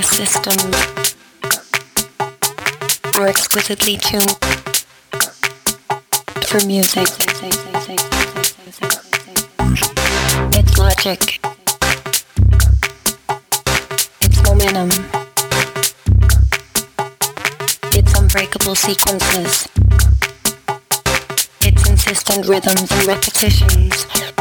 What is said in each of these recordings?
nervous system more exquisitely tuned for music. It's logic. It's momentum. It's unbreakable sequences. It's insistent rhythms and repetitions.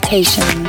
Citations